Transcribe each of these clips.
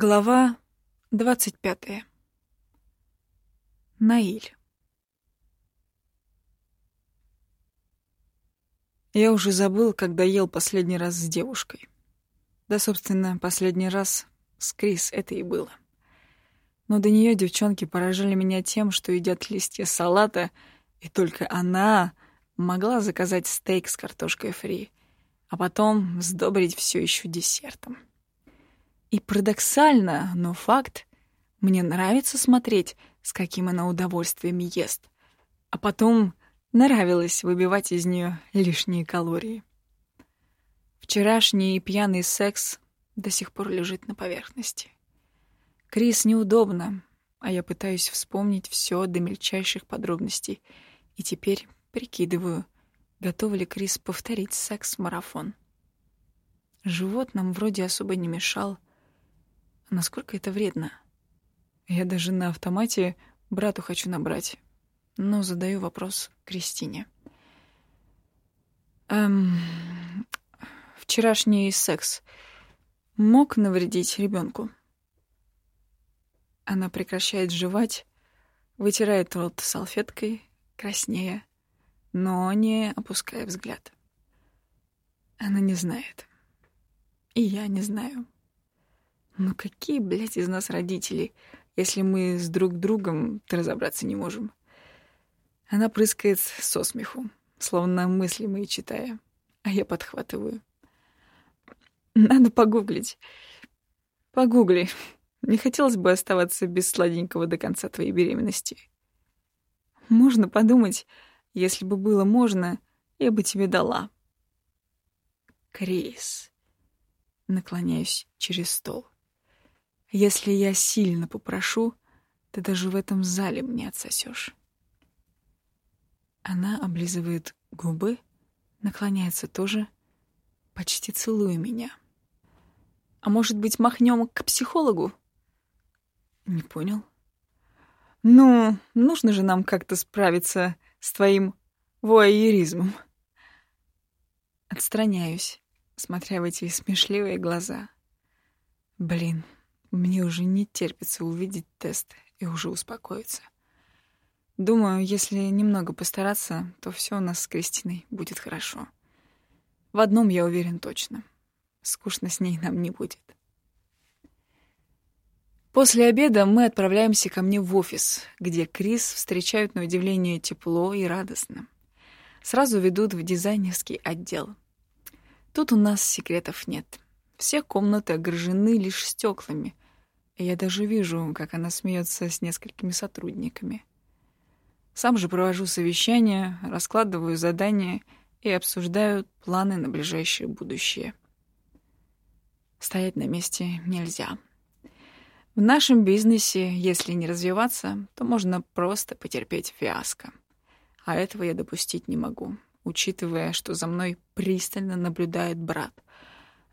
Глава двадцать пятая. Наиль. Я уже забыл, когда ел последний раз с девушкой. Да, собственно, последний раз с Крис это и было. Но до нее девчонки поражали меня тем, что едят листья салата, и только она могла заказать стейк с картошкой фри, а потом сдобрить все еще десертом. И парадоксально, но факт, мне нравится смотреть, с каким она удовольствием ест. А потом нравилось выбивать из нее лишние калории. Вчерашний пьяный секс до сих пор лежит на поверхности. Крис неудобно, а я пытаюсь вспомнить все до мельчайших подробностей. И теперь прикидываю, готова ли Крис повторить секс-марафон. Живот нам вроде особо не мешал, насколько это вредно. Я даже на автомате брату хочу набрать, но задаю вопрос Кристине. Эм, вчерашний секс мог навредить ребенку? Она прекращает жевать, вытирает рот салфеткой, краснея, но не опуская взгляд. Она не знает. И я не знаю. Ну какие, блядь, из нас родители, если мы с друг другом разобраться не можем? Она прыскает со смеху, словно мысли мои читая, а я подхватываю. Надо погуглить. Погугли. Не хотелось бы оставаться без сладенького до конца твоей беременности. Можно подумать, если бы было можно, я бы тебе дала. Крис. Наклоняюсь через стол. Если я сильно попрошу, ты даже в этом зале мне отсосешь. Она облизывает губы, наклоняется тоже, почти целуя меня. А может быть, махнем к психологу? Не понял. Ну, нужно же нам как-то справиться с твоим воайеризмом. Отстраняюсь, смотря в эти смешливые глаза. Блин, мне уже не терпится увидеть тест и уже успокоиться. Думаю, если немного постараться, то все у нас с Кристиной будет хорошо. В одном я уверен точно. Скучно с ней нам не будет. После обеда мы отправляемся ко мне в офис, где Крис встречают на удивление тепло и радостно. Сразу ведут в дизайнерский отдел. Тут у нас секретов нет. Все комнаты огражены лишь стеклами. И я даже вижу, как она смеется с несколькими сотрудниками. Сам же провожу совещания, раскладываю задания и обсуждаю планы на ближайшее будущее. Стоять на месте нельзя. В нашем бизнесе, если не развиваться, то можно просто потерпеть фиаско. А этого я допустить не могу, учитывая, что за мной пристально наблюдает брат —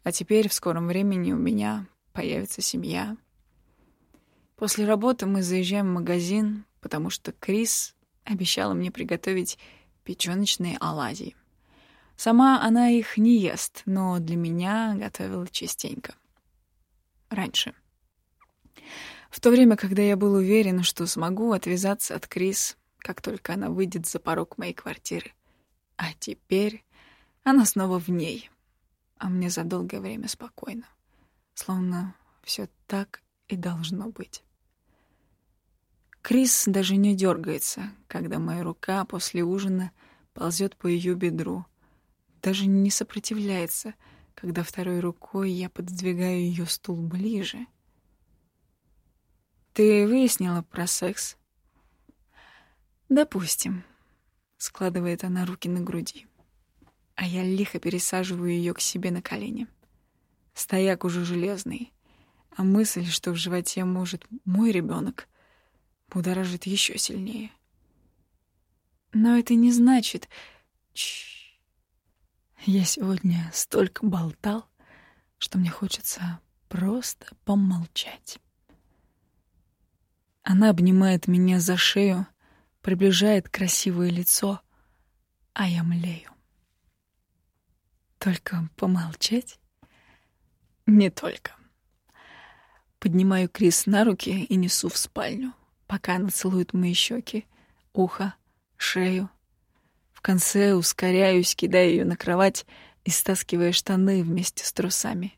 а теперь в скором времени у меня появится семья. После работы мы заезжаем в магазин, потому что Крис обещала мне приготовить печёночные оладьи. Сама она их не ест, но для меня готовила частенько. Раньше. В то время, когда я был уверен, что смогу отвязаться от Крис, как только она выйдет за порог моей квартиры. А теперь она снова в ней, а мне за долгое время спокойно. Словно все так и должно быть. Крис даже не дергается, когда моя рука после ужина ползет по ее бедру. Даже не сопротивляется, когда второй рукой я пододвигаю ее стул ближе. «Ты выяснила про секс?» «Допустим», — складывает она руки на груди а я лихо пересаживаю ее к себе на колени. Стояк уже железный, а мысль, что в животе может мой ребенок, будоражит еще сильнее. Но это не значит... Чш. Я сегодня столько болтал, что мне хочется просто помолчать. Она обнимает меня за шею, приближает красивое лицо, а я млею. Только помолчать? Не только. Поднимаю Крис на руки и несу в спальню, пока она целует мои щеки, ухо, шею. В конце ускоряюсь, кидая ее на кровать и стаскивая штаны вместе с трусами.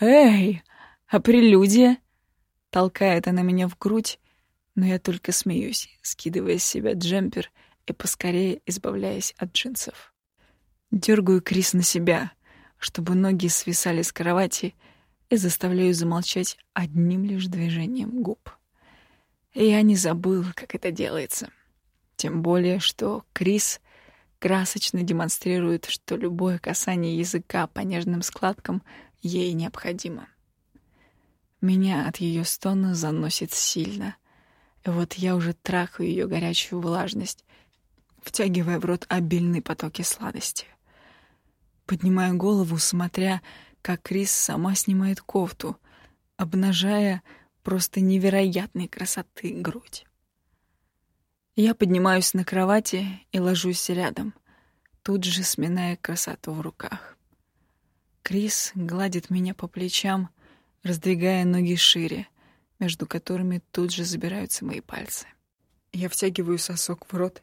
«Эй, а прелюдия?» Толкает она меня в грудь, но я только смеюсь, скидывая с себя джемпер и поскорее избавляясь от джинсов. Дергаю Крис на себя, чтобы ноги свисали с кровати, и заставляю замолчать одним лишь движением губ. Я не забыл, как это делается. Тем более, что Крис красочно демонстрирует, что любое касание языка по нежным складкам ей необходимо. Меня от ее стона заносит сильно. И вот я уже трахаю ее горячую влажность, втягивая в рот обильные потоки сладости. Поднимаю голову, смотря, как Крис сама снимает кофту, обнажая просто невероятной красоты грудь. Я поднимаюсь на кровати и ложусь рядом, тут же сминая красоту в руках. Крис гладит меня по плечам, раздвигая ноги шире, между которыми тут же забираются мои пальцы. Я втягиваю сосок в рот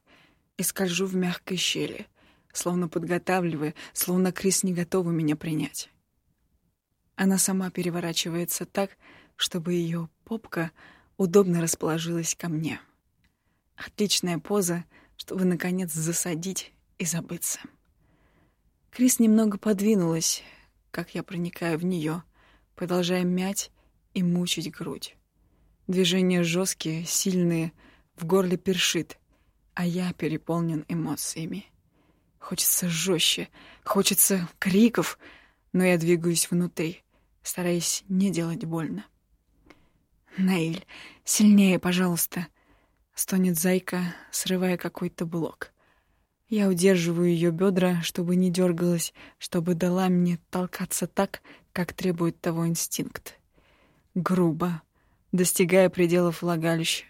и скольжу в мягкой щели, словно подготавливая, словно Крис не готова меня принять. Она сама переворачивается так, чтобы ее попка удобно расположилась ко мне. Отличная поза, чтобы, наконец, засадить и забыться. Крис немного подвинулась, как я проникаю в нее, продолжая мять и мучить грудь. Движения жесткие, сильные, в горле першит, а я переполнен эмоциями. Хочется жестче, хочется криков, но я двигаюсь внутри, стараясь не делать больно. «Наиль, сильнее, пожалуйста!» — стонет зайка, срывая какой-то блок. Я удерживаю ее бедра, чтобы не дергалась, чтобы дала мне толкаться так, как требует того инстинкт. Грубо, достигая пределов влагалища,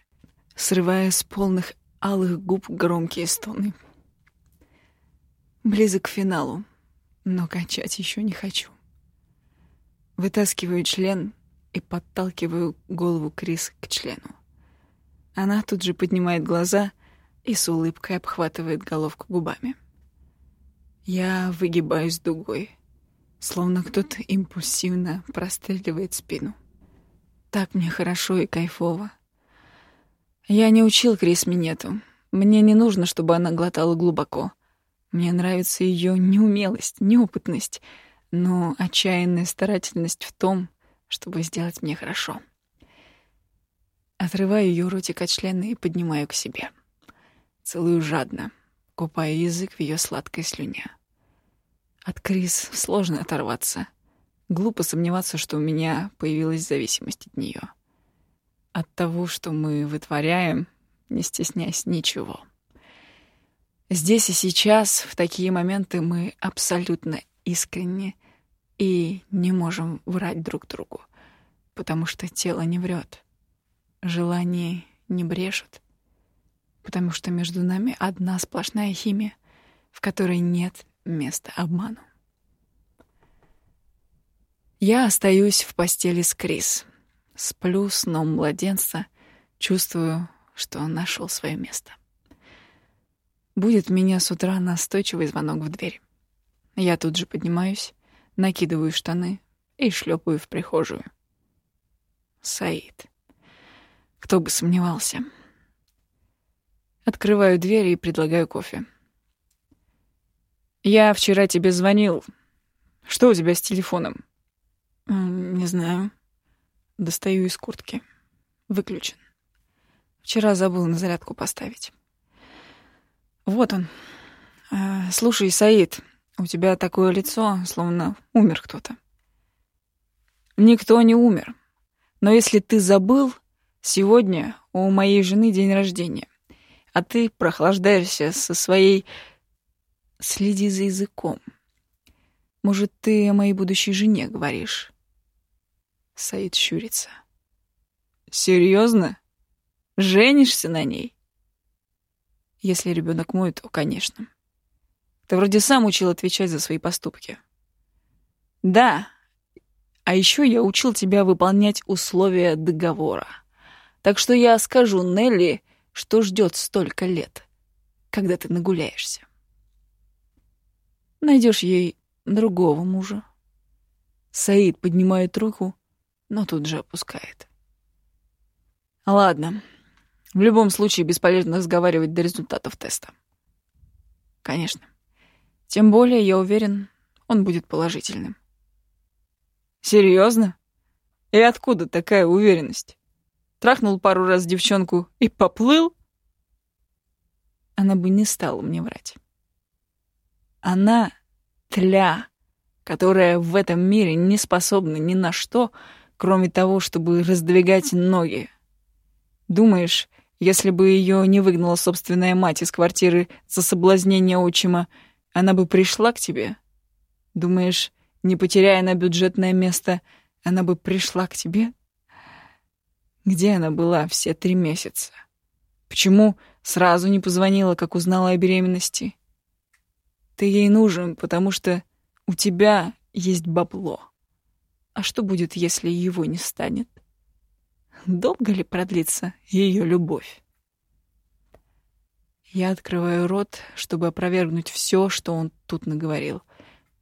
срывая с полных алых губ громкие стоны. Близок к финалу, но качать еще не хочу. Вытаскиваю член и подталкиваю голову Крис к члену. Она тут же поднимает глаза и с улыбкой обхватывает головку губами. Я выгибаюсь дугой, словно кто-то импульсивно простреливает спину. Так мне хорошо и кайфово. Я не учил Крис минету. Мне не нужно, чтобы она глотала глубоко — мне нравится ее неумелость, неопытность, но отчаянная старательность в том, чтобы сделать мне хорошо. Отрываю ее ротик от члена и поднимаю к себе. Целую жадно, купая язык в ее сладкой слюне. От Крис сложно оторваться. Глупо сомневаться, что у меня появилась зависимость от нее. От того, что мы вытворяем, не стесняясь ничего. Здесь и сейчас, в такие моменты, мы абсолютно искренни и не можем врать друг другу, потому что тело не врет, желание не брешет, потому что между нами одна сплошная химия, в которой нет места обману. Я остаюсь в постели с Крис. Сплю сном младенца, чувствую, что он нашел свое место. Будет меня с утра настойчивый звонок в дверь. Я тут же поднимаюсь, накидываю штаны и шлепаю в прихожую. Саид. Кто бы сомневался. Открываю дверь и предлагаю кофе. «Я вчера тебе звонил. Что у тебя с телефоном?» «Не знаю». Достаю из куртки. Выключен. Вчера забыл на зарядку поставить. Вот он. Э, слушай, Саид, у тебя такое лицо, словно умер кто-то. Никто не умер. Но если ты забыл, сегодня у моей жены день рождения, а ты прохлаждаешься со своей... Следи за языком. Может, ты о моей будущей жене говоришь? Саид щурится. Серьезно? Женишься на ней? Если ребенок мой, то, конечно. Ты вроде сам учил отвечать за свои поступки. Да. А еще я учил тебя выполнять условия договора. Так что я скажу Нелли, что ждет столько лет, когда ты нагуляешься. Найдешь ей другого мужа. Саид поднимает руку, но тут же опускает. Ладно. В любом случае бесполезно разговаривать до результатов теста. Конечно. Тем более, я уверен, он будет положительным. Серьезно? И откуда такая уверенность? Трахнул пару раз девчонку и поплыл? Она бы не стала мне врать. Она тля, которая в этом мире не способна ни на что, кроме того, чтобы раздвигать ноги. Думаешь, если бы ее не выгнала собственная мать из квартиры за соблазнение отчима, она бы пришла к тебе? Думаешь, не потеряя на бюджетное место, она бы пришла к тебе? Где она была все три месяца? Почему сразу не позвонила, как узнала о беременности? Ты ей нужен, потому что у тебя есть бабло. А что будет, если его не станет? Долго ли продлится ее любовь? Я открываю рот, чтобы опровергнуть все, что он тут наговорил.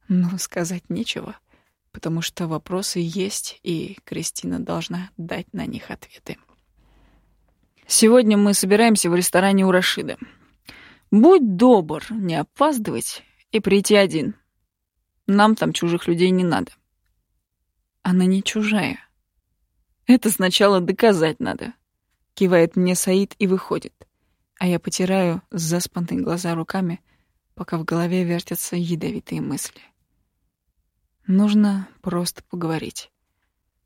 Но сказать нечего, потому что вопросы есть, и Кристина должна дать на них ответы. Сегодня мы собираемся в ресторане у Рашида. Будь добр, не опаздывать и прийти один. Нам там чужих людей не надо. Она не чужая. Это сначала доказать надо. Кивает мне Саид и выходит. А я потираю заспанные глаза руками, пока в голове вертятся ядовитые мысли. Нужно просто поговорить.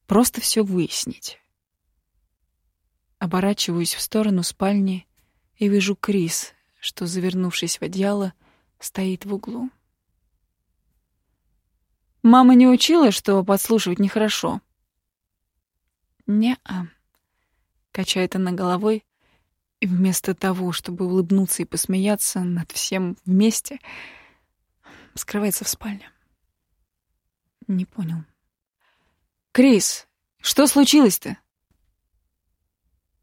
Просто все выяснить. Оборачиваюсь в сторону спальни и вижу Крис, что, завернувшись в одеяло, стоит в углу. Мама не учила, что подслушивать нехорошо. Не-а. Качает она головой, и вместо того, чтобы улыбнуться и посмеяться над всем вместе, скрывается в спальне. Не понял. «Крис, что случилось-то?»